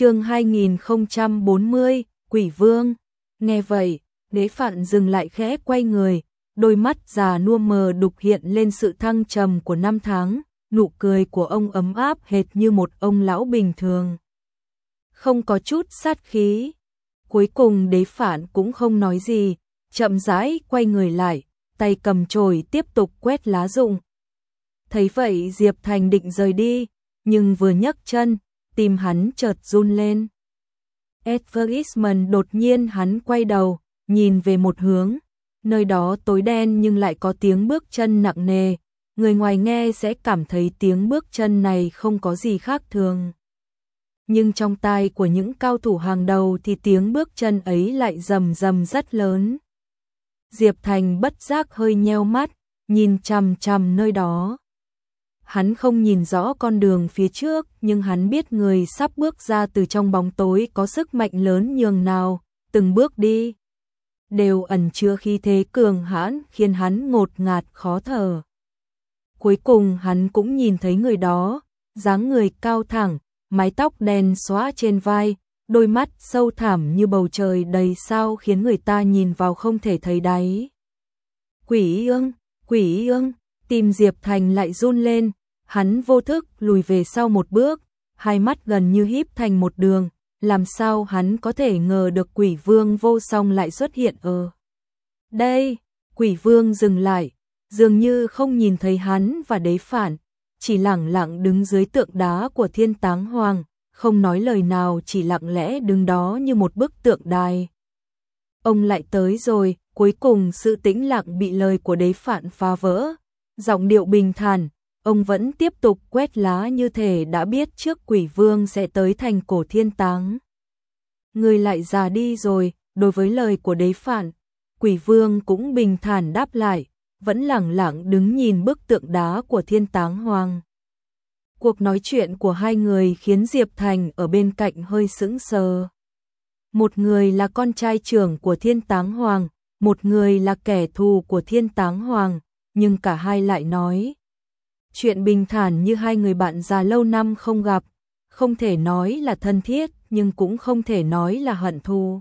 chương 2040, Quỷ Vương. Nghe vậy, đế phạn dừng lại khẽ quay người, đôi mắt già nua mờ đục hiện lên sự thăng trầm của năm tháng, nụ cười của ông ấm áp hệt như một ông lão bình thường. Không có chút sát khí. Cuối cùng đế phản cũng không nói gì, chậm rãi quay người lại, tay cầm chổi tiếp tục quét lá rụng. Thấy vậy Diệp Thành định rời đi, nhưng vừa nhấc chân, tim hắn chợt run lên. Advertisement đột nhiên hắn quay đầu, nhìn về một hướng, nơi đó tối đen nhưng lại có tiếng bước chân nặng nề, người ngoài nghe sẽ cảm thấy tiếng bước chân này không có gì khác thường. Nhưng trong tai của những cao thủ hàng đầu thì tiếng bước chân ấy lại rầm rầm rất lớn. Diệp Thành bất giác hơi nheo mắt, nhìn chằm chằm nơi đó. Hắn không nhìn rõ con đường phía trước, nhưng hắn biết người sắp bước ra từ trong bóng tối có sức mạnh lớn nhường nào, từng bước đi đều ẩn chứa khi thế cường hãn khiến hắn ngột ngạt khó thở. Cuối cùng hắn cũng nhìn thấy người đó, dáng người cao thẳng, mái tóc đen xóa trên vai, đôi mắt sâu thẳm như bầu trời đầy sao khiến người ta nhìn vào không thể thấy đáy. Quỷ ương, quỷ ương, tim Diệp Thành lại run lên, hắn vô thức lùi về sau một bước, hai mắt gần như híp thành một đường, làm sao hắn có thể ngờ được quỷ vương vô song lại xuất hiện ở đây. Quỷ vương dừng lại, dường như không nhìn thấy hắn và đế phản, chỉ lặng lặng đứng dưới tượng đá của thiên táng hoàng, không nói lời nào chỉ lặng lẽ đứng đó như một bức tượng đài. Ông lại tới rồi, cuối cùng sự tĩnh lặng bị lời của đế phản phá vỡ, giọng điệu bình thản, ông vẫn tiếp tục quét lá như thể đã biết trước quỷ vương sẽ tới thành cổ thiên táng. Người lại già đi rồi, đối với lời của đế phản, quỷ vương cũng bình thản đáp lại, vẫn lẳng lặng đứng nhìn bức tượng đá của thiên táng hoàng. Cuộc nói chuyện của hai người khiến Diệp Thành ở bên cạnh hơi sững sờ. Một người là con trai trưởng của thiên táng hoàng, một người là kẻ thù của thiên táng hoàng, nhưng cả hai lại nói. Chuyện bình thản như hai người bạn già lâu năm không gặp, không thể nói là thân thiết, nhưng cũng không thể nói là hận thù.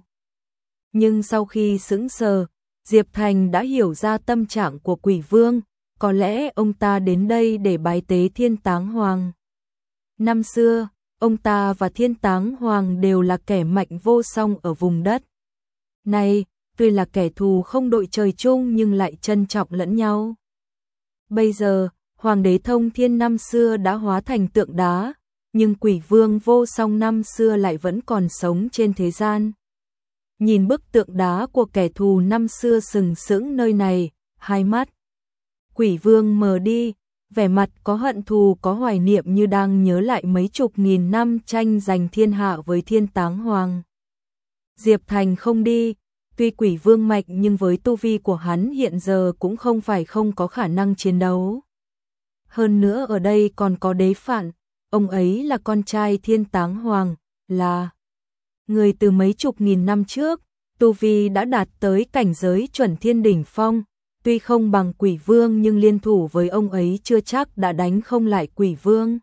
Nhưng sau khi sững sờ, Diệp Thành đã hiểu ra tâm trạng của quỷ vương, có lẽ ông ta đến đây để bái tế thiên táng hoàng. Năm xưa, ông ta và thiên táng hoàng đều là kẻ mạnh vô song ở vùng đất. Này, tuy là kẻ thù không đội trời chung nhưng lại trân trọng lẫn nhau. Bây giờ, Hoàng đế thông thiên năm xưa đã hóa thành tượng đá, nhưng quỷ vương vô song năm xưa lại vẫn còn sống trên thế gian. Nhìn bức tượng đá của kẻ thù năm xưa sừng sững nơi này, hai mắt. Quỷ vương mờ đi, vẻ mặt có hận thù có hoài niệm như đang nhớ lại mấy chục nghìn năm tranh giành thiên hạ với thiên táng hoàng. Diệp Thành không đi, tuy quỷ vương mạnh nhưng với tu vi của hắn hiện giờ cũng không phải không có khả năng chiến đấu. Hơn nữa ở đây còn có đế phạn, ông ấy là con trai thiên táng hoàng, là người từ mấy chục nghìn năm trước, Tu Vi đã đạt tới cảnh giới chuẩn thiên đỉnh phong, tuy không bằng quỷ vương nhưng liên thủ với ông ấy chưa chắc đã đánh không lại quỷ vương.